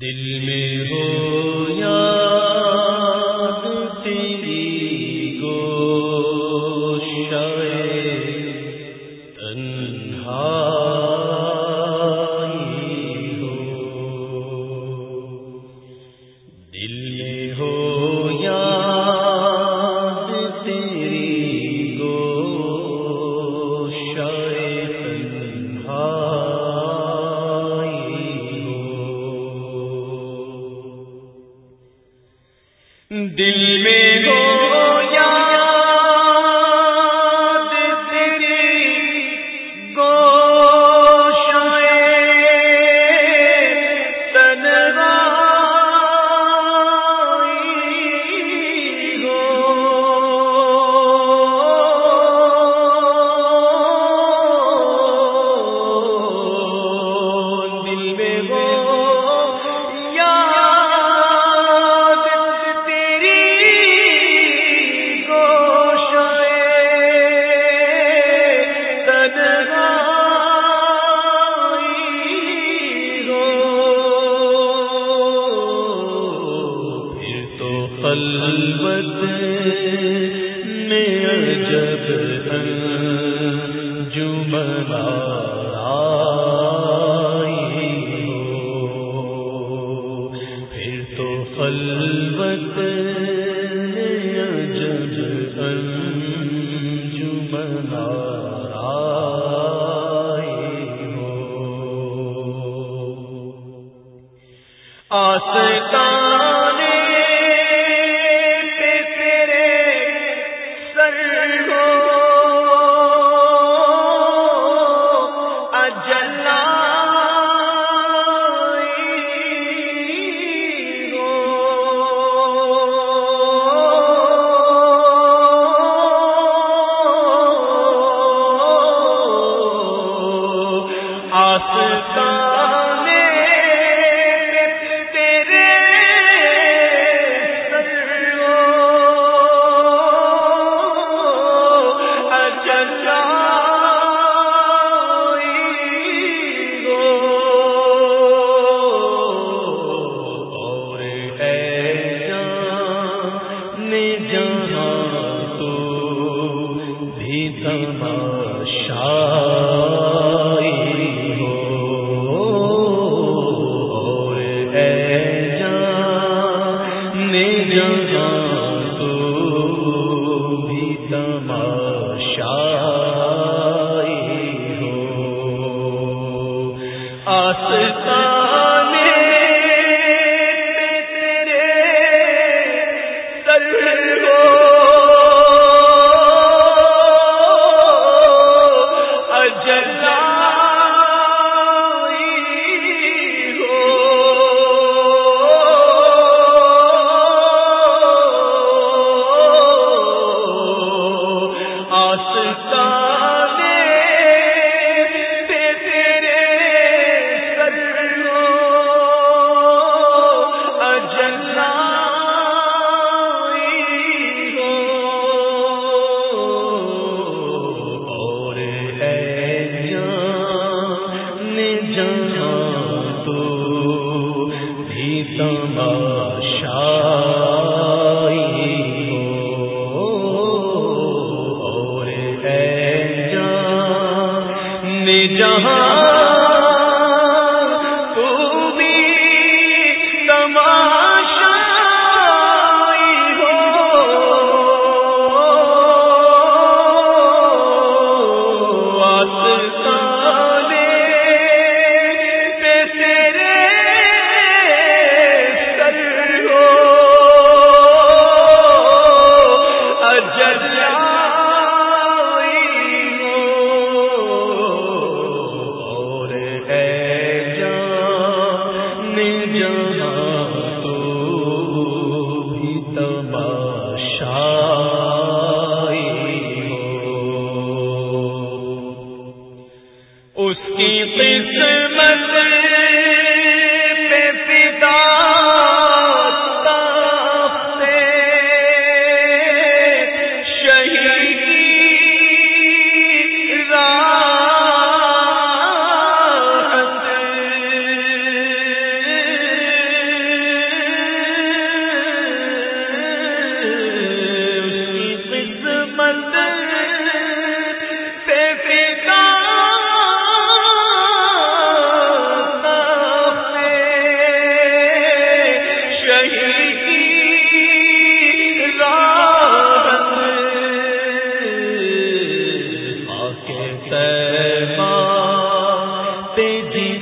دل میں تمام پاتے جی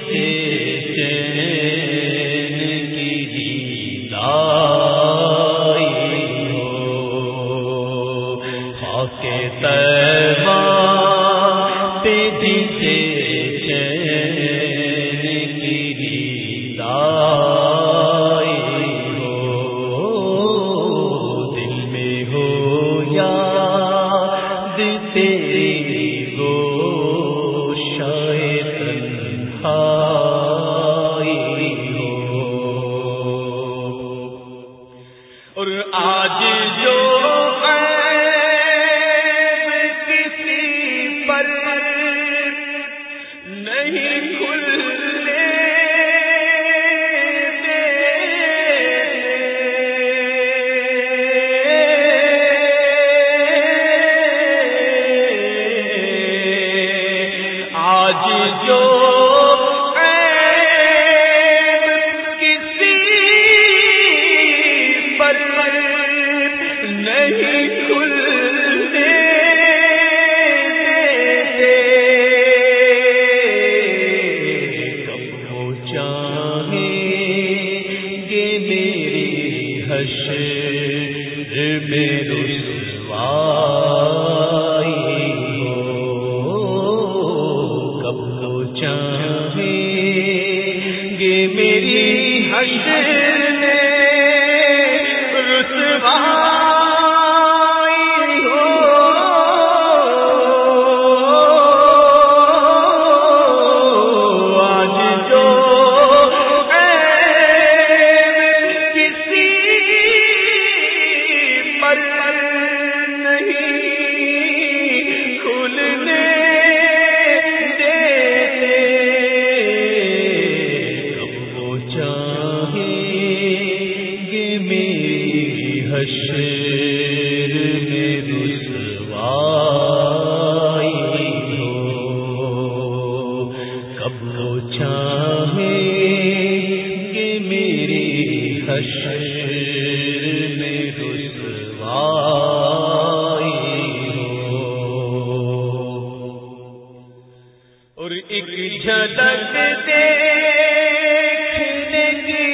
اور ایک جھلک دیکھنے کی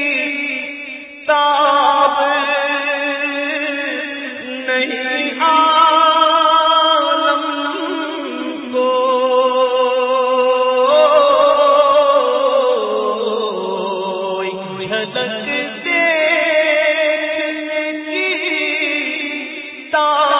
تاب نہیں دیکھنے کی تاب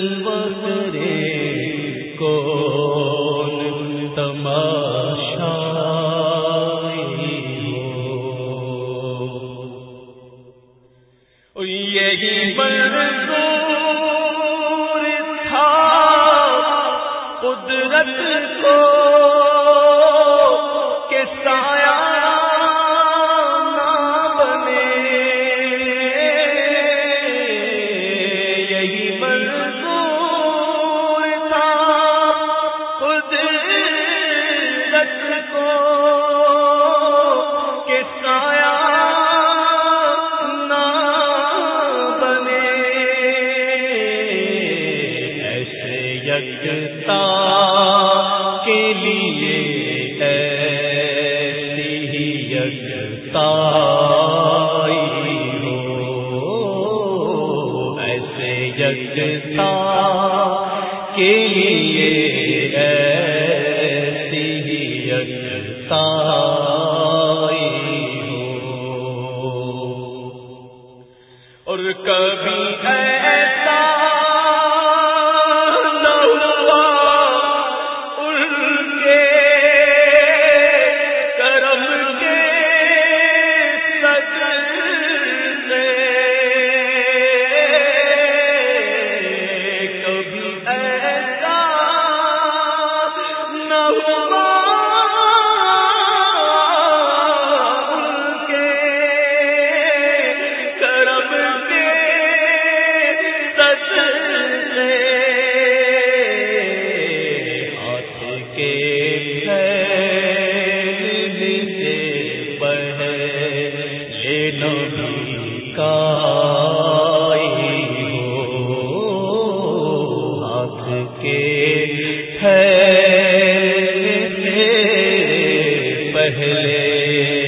تا پہلے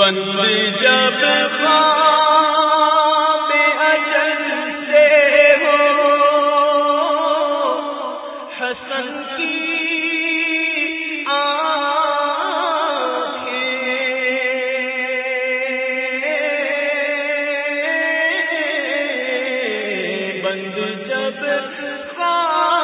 بند جب خواب سے ہو۔ حسن جب خواب